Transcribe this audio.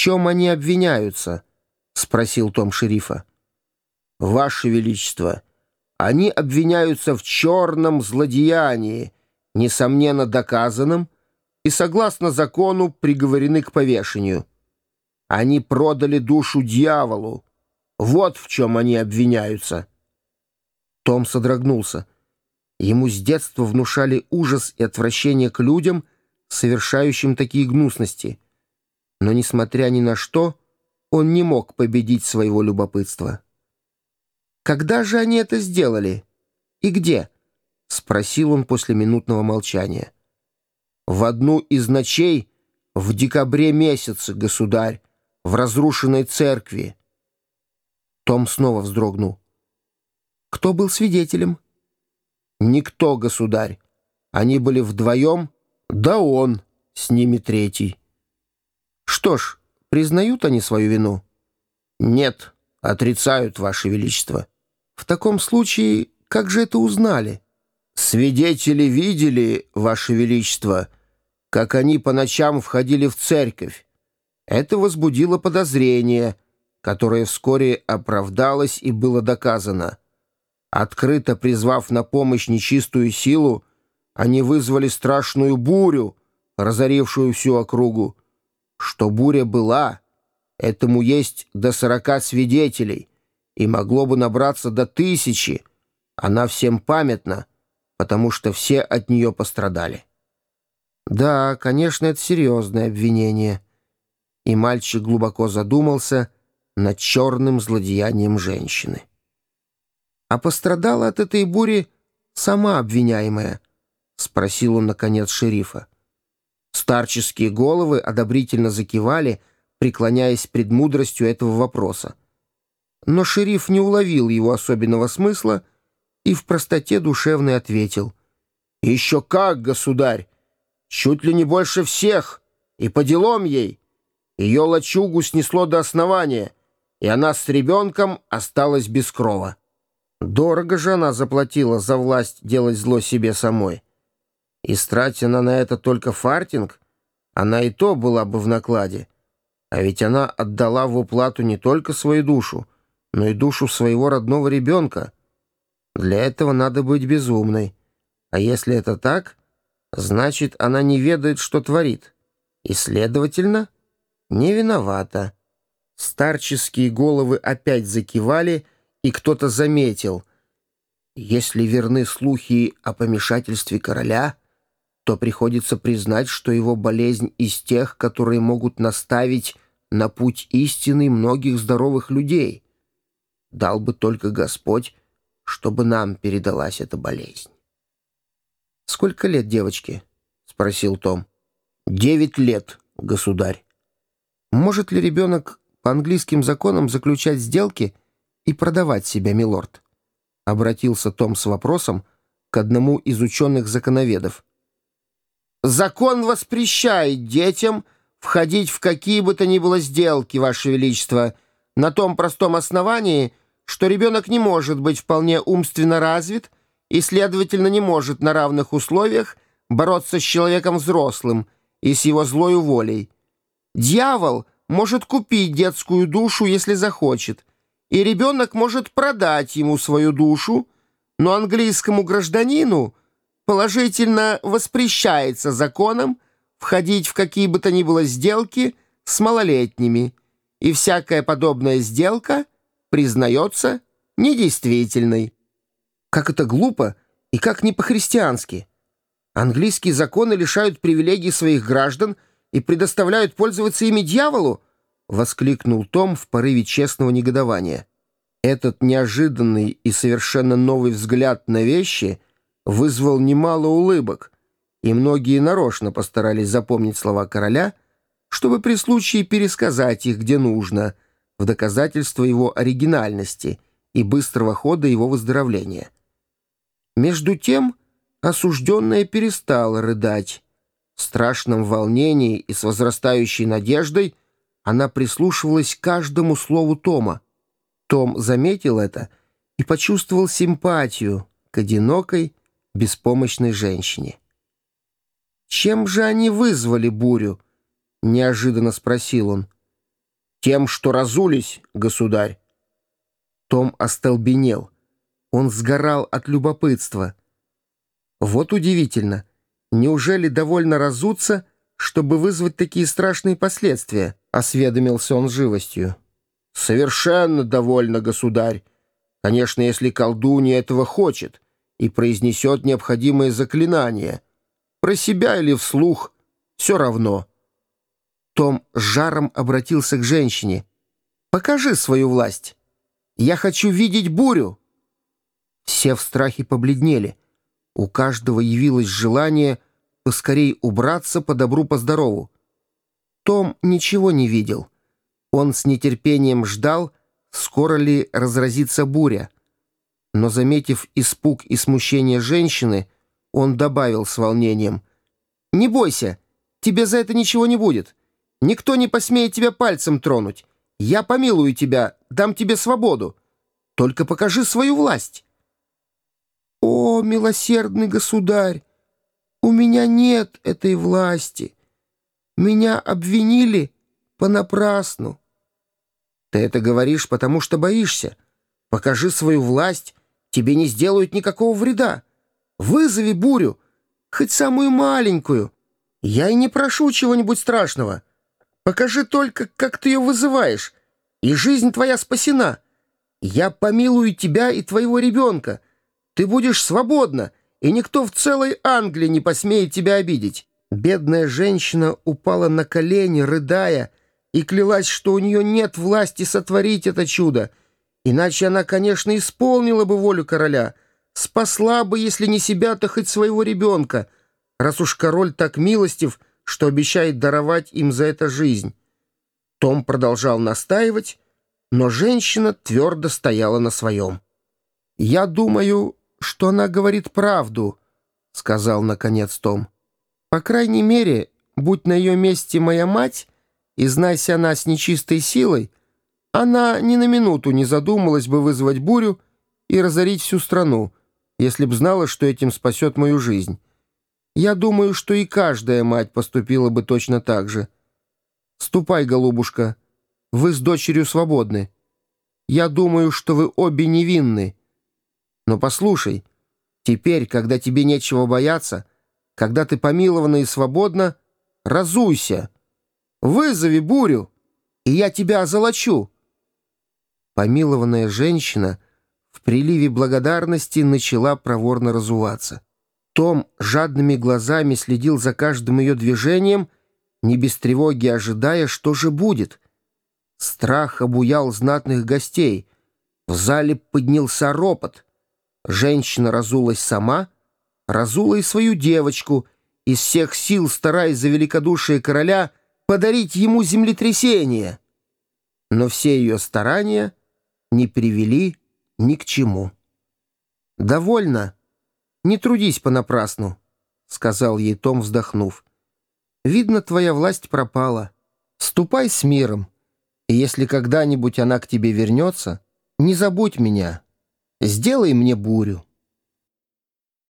чем они обвиняются?» — спросил Том шерифа. «Ваше Величество, они обвиняются в черном злодеянии, несомненно доказанном, и, согласно закону, приговорены к повешению. Они продали душу дьяволу. Вот в чем они обвиняются». Том содрогнулся. Ему с детства внушали ужас и отвращение к людям, совершающим такие гнусности. Но, несмотря ни на что, он не мог победить своего любопытства. «Когда же они это сделали? И где?» — спросил он после минутного молчания. «В одну из ночей, в декабре месяце, государь, в разрушенной церкви». Том снова вздрогнул. «Кто был свидетелем?» «Никто, государь. Они были вдвоем, да он, с ними третий». «Что ж, признают они свою вину?» «Нет, отрицают, Ваше Величество». «В таком случае, как же это узнали?» «Свидетели видели, Ваше Величество, как они по ночам входили в церковь. Это возбудило подозрение, которое вскоре оправдалось и было доказано. Открыто призвав на помощь нечистую силу, они вызвали страшную бурю, разорившую всю округу. Что буря была, этому есть до сорока свидетелей, и могло бы набраться до тысячи. Она всем памятна, потому что все от нее пострадали. Да, конечно, это серьезное обвинение. И мальчик глубоко задумался над черным злодеянием женщины. А пострадала от этой бури сама обвиняемая? Спросил он, наконец, шерифа. Старческие головы одобрительно закивали, преклоняясь пред мудростью этого вопроса. Но шериф не уловил его особенного смысла и в простоте душевной ответил. «Еще как, государь! Чуть ли не больше всех! И по делам ей! Ее лачугу снесло до основания, и она с ребенком осталась без крова. Дорого же она заплатила за власть делать зло себе самой. И стратя она на это только фартинг, она и то была бы в накладе. А ведь она отдала в уплату не только свою душу, но и душу своего родного ребенка. Для этого надо быть безумной. А если это так, значит, она не ведает, что творит. И, следовательно, не виновата. Старческие головы опять закивали, и кто-то заметил. Если верны слухи о помешательстве короля, то приходится признать, что его болезнь из тех, которые могут наставить на путь истины многих здоровых людей. Дал бы только Господь, чтобы нам передалась эта болезнь. «Сколько лет девочке?» — спросил Том. «Девять лет, государь». «Может ли ребенок по английским законам заключать сделки и продавать себя, милорд?» — обратился Том с вопросом к одному из ученых-законоведов. Закон воспрещает детям входить в какие бы то ни было сделки, Ваше Величество, на том простом основании, что ребенок не может быть вполне умственно развит и, следовательно, не может на равных условиях бороться с человеком взрослым и с его злою волей. Дьявол может купить детскую душу, если захочет, и ребенок может продать ему свою душу, но английскому гражданину — положительно воспрещается законом входить в какие бы то ни было сделки с малолетними, и всякая подобная сделка признается недействительной. Как это глупо и как не по-христиански. Английские законы лишают привилегий своих граждан и предоставляют пользоваться ими дьяволу, воскликнул Том в порыве честного негодования. Этот неожиданный и совершенно новый взгляд на вещи — вызвал немало улыбок, и многие нарочно постарались запомнить слова короля, чтобы при случае пересказать их где нужно, в доказательство его оригинальности и быстрого хода его выздоровления. Между тем осужденная перестала рыдать. В страшном волнении и с возрастающей надеждой она прислушивалась каждому слову Тома. Том заметил это и почувствовал симпатию к одинокой, беспомощной женщине. «Чем же они вызвали бурю?» — неожиданно спросил он. Тем, что разулись, государь. Том остолбенел. Он сгорал от любопытства. Вот удивительно. Неужели довольно разуться, чтобы вызвать такие страшные последствия? Осведомился он живостью. Совершенно довольно, государь. Конечно, если колдунья этого хочет и произнесет необходимое заклинание. Про себя или вслух, все равно. Том с жаром обратился к женщине. «Покажи свою власть. Я хочу видеть бурю!» Все в страхе побледнели. У каждого явилось желание поскорей убраться по добру, по здорову. Том ничего не видел. Он с нетерпением ждал, скоро ли разразится буря. Но, заметив испуг и смущение женщины, он добавил с волнением. «Не бойся, тебе за это ничего не будет. Никто не посмеет тебя пальцем тронуть. Я помилую тебя, дам тебе свободу. Только покажи свою власть». «О, милосердный государь, у меня нет этой власти. Меня обвинили понапрасну». «Ты это говоришь, потому что боишься. Покажи свою власть, тебе не сделают никакого вреда. Вызови бурю, хоть самую маленькую. Я и не прошу чего-нибудь страшного. Покажи только, как ты ее вызываешь, и жизнь твоя спасена. Я помилую тебя и твоего ребенка». Ты будешь свободна, и никто в целой Англии не посмеет тебя обидеть». Бедная женщина упала на колени, рыдая, и клялась, что у нее нет власти сотворить это чудо. Иначе она, конечно, исполнила бы волю короля, спасла бы, если не себя, то хоть своего ребенка, раз уж король так милостив, что обещает даровать им за это жизнь. Том продолжал настаивать, но женщина твердо стояла на своем. «Я думаю, что она говорит правду», — сказал наконец Том. «По крайней мере, будь на ее месте моя мать, и знайся она с нечистой силой, она ни на минуту не задумалась бы вызвать бурю и разорить всю страну, если б знала, что этим спасет мою жизнь. Я думаю, что и каждая мать поступила бы точно так же. Ступай, голубушка, вы с дочерью свободны. Я думаю, что вы обе невинны». Но послушай, теперь, когда тебе нечего бояться, когда ты помилована и свободна, разуйся, вызови бурю, и я тебя озолочу». Помилованная женщина в приливе благодарности начала проворно разуваться. Том жадными глазами следил за каждым ее движением, не без тревоги ожидая, что же будет. Страх обуял знатных гостей. В зале поднялся ропот — Женщина разулась сама, разула и свою девочку, из всех сил стараясь за великодушие короля подарить ему землетрясение. Но все ее старания не привели ни к чему. «Довольно. Не трудись понапрасну», — сказал ей Том, вздохнув. «Видно, твоя власть пропала. Ступай с миром, и если когда-нибудь она к тебе вернется, не забудь меня». Сделай мне бурю».